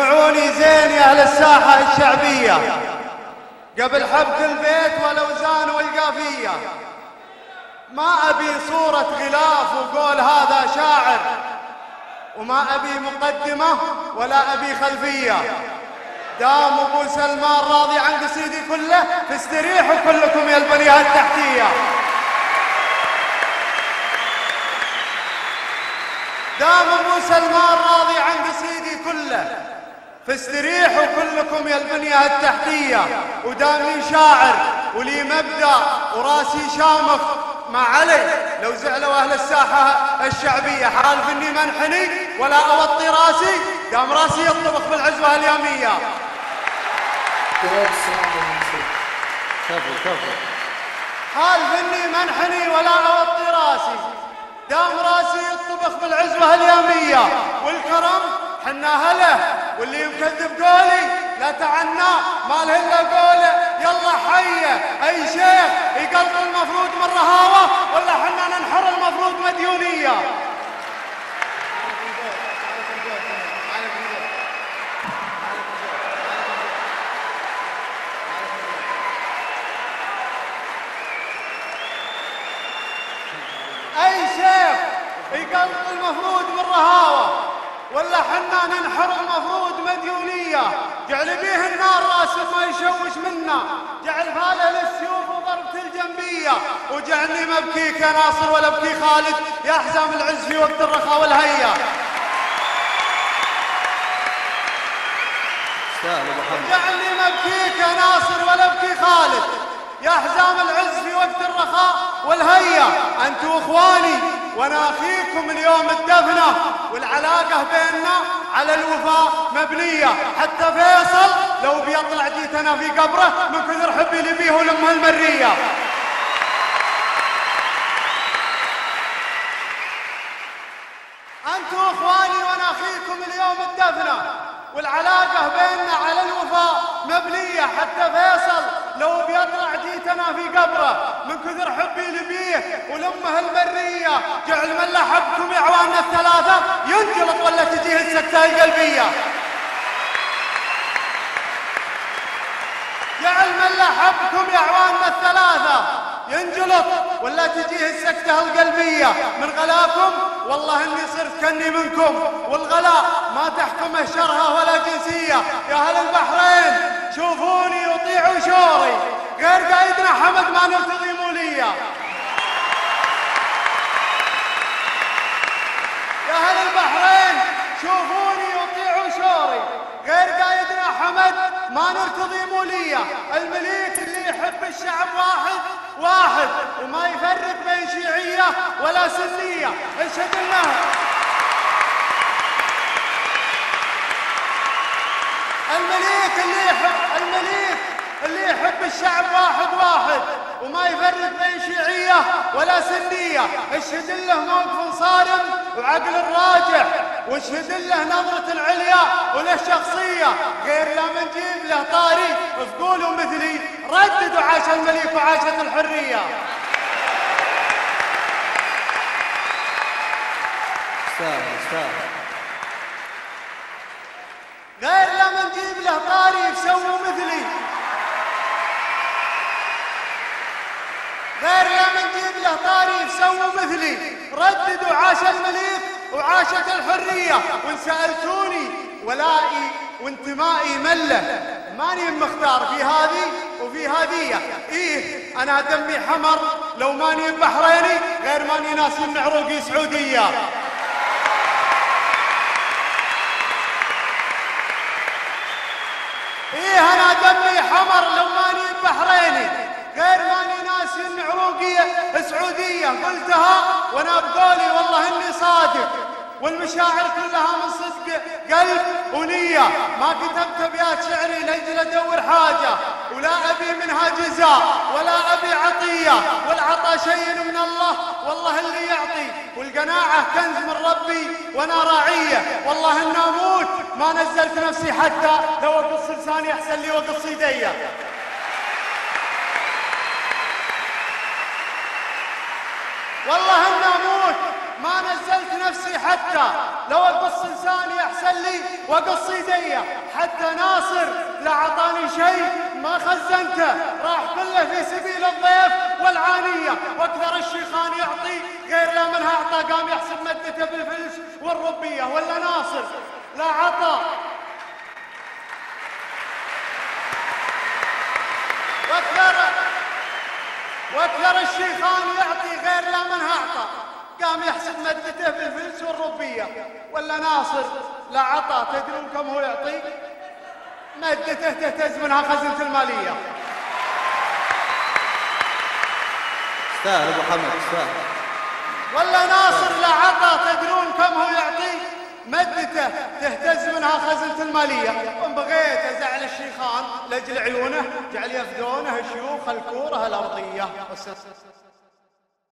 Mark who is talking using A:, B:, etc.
A: اسمعوني زين يا أهل الساحة الشعبية. قبل حبك البيت والأوزان والقافية. ما أبي صورة غلاف وقول هذا شاعر. وما أبي مقدمة ولا أبي خلفية. دام أبو سلمان راضي عن قصيدي كله فاستريحوا كلكم يا البنية التحتية. دام أبو سلمان راضي عن قصيدي كله فاستريحوا كلكم يا البنية التحتية. ودامي شاعر ولي مبدأ وراسي شامخ. ما علي لو زعلوا أهل الساحة الشعبية. حالف إني منحني ولا أوطي راسي دام راسي يطبخ بالعزوة اليومية. حالف إني منحني ولا أوطي راسي دام راسي يطبخ بالعزوة اليومية. والكرم حنا هله واللي مكذب قولي لا تعنى ما له إلا قوله يلا حيه أي شيخ يقلب المفروض من رهاوة ولا حنا ننحر المفروض مديونية؟ أي شيخ يقلب المفروض من رهاوة؟ ولا حنا ننحر المفروض مديونية. جعل بيه النار راس ما يشوش منا. جعل هذا للسيوف وضربة الجنبية. وجعلني مبكيك يا ناصر ولا بكي خالد. يا حزام العز في وقت الرخاء والهيا جعلني مبكيك يا ناصر ولا بكي خالد. يا حزام العز في وقت الرخاء والهيا أنتوا إخواني وأنا اخيكم اليوم الدفنة والعلاقة بيننا على الوفاء مبنية. حتى فيصل لو بيطلع جيت أنا في قبره من كثر حبي لبيه ولمه المرية. أنتوا إخواني وأنا اخيكم اليوم الدفنة والعلاقة بيننا على الوفاء مبنية. حتى فيصل لو بيطلع جيتنا في قبره من كثر حبي لبيه ولمه المريه. جعل من لحبكم يا الثلاثة؟ ينجلط ولا تجيه السكته القلبية. جعل من لحبكم يا الثلاثة؟ ينجلط ولا تجيه السكتة القلبية. من غلاكم والله اني صرت كني منكم. والغلاء ما تحكمه شرها ولا جنسية. يا أهل البحرين شوفوني وطيعوا شوري غير قايدنا حمد ما نرتضي مولية. يا أهل البحرين شوفوني وطيعوا شوري. غير قايدنا حمد ما نرتضي مولية. المليك اللي يحب الشعب واحد واحد وما يفرق بين شيعية ولا سنية. اشهد الله المليك اللي يحب المليك اللي يحب الشعب واحد واحد وما يفرق بين شيعية ولا سنية. اشهد له موقف صارم وعقل راجح واشهد له نظرة العليا وله شخصية غير لما نجيب له طاري فقولوا مثلي رددوا عاش المليك وعاشت الحرية.
B: أستاذ أستاذ.
A: غير لما نجيب له طاري يسووا مثلي. غير لما نجيب له طاري يسووا مثلي. رددوا عاش المليك وعاشت الحرية. وإن سألتوني ولائي وانتمائي ملة. ماني مختار في هذه وفي هذية إيه أنا دمي حمر. لو ماني بحريني غير ماني ناس من عروقي سعودية. إيه أنا دمي حمر. لو ماني بحريني غير ماني ناس من عروقي سعودية قلتها وأنا بقولي والله إني صادق. والمشاعر كلها من صدق قلب ونية. ما كتبت ابيات شعري لأجل أدور حاجة. ولا أبي منها جزاء ولا أبي عطية. والعطاء شيء من الله والله اللي يعطي. والقناعة كنز من ربي وأنا راعية. والله ان أموت. ما نزلت نفسي حتى لو اقص لساني احسن لي واقص يدي. والله ان أموت. ما نزلت نفسي حتى لو أقص لساني أحسن لي وأقص يدي حتى ناصر لا عطاني شيء ما خزنته. راح كله في سبيل الضيف والعانية. وأكثر الشيخان يعطي غير لا منها أعطى قام يحسب مدته بالفلس والربية. ولا ناصر لا عطى وأكثر وأكثر الشيخان يعطي غير لا منها اعطى قام يحسب مدته بالفلس والربية. ولا ناصر لا عطى تدرون كم هو يعطي؟ مدته تهتز منها خزنة المالية.
B: استاهل أبو حمد استاهل
A: ولا ناصر لا عطى تدرون كم هو يعطي؟ منها خزنة المالية. وإن بغيت أزعل الشيخان لأجل عيونه جعل يفدونه شيوخ الكورة الأرضية.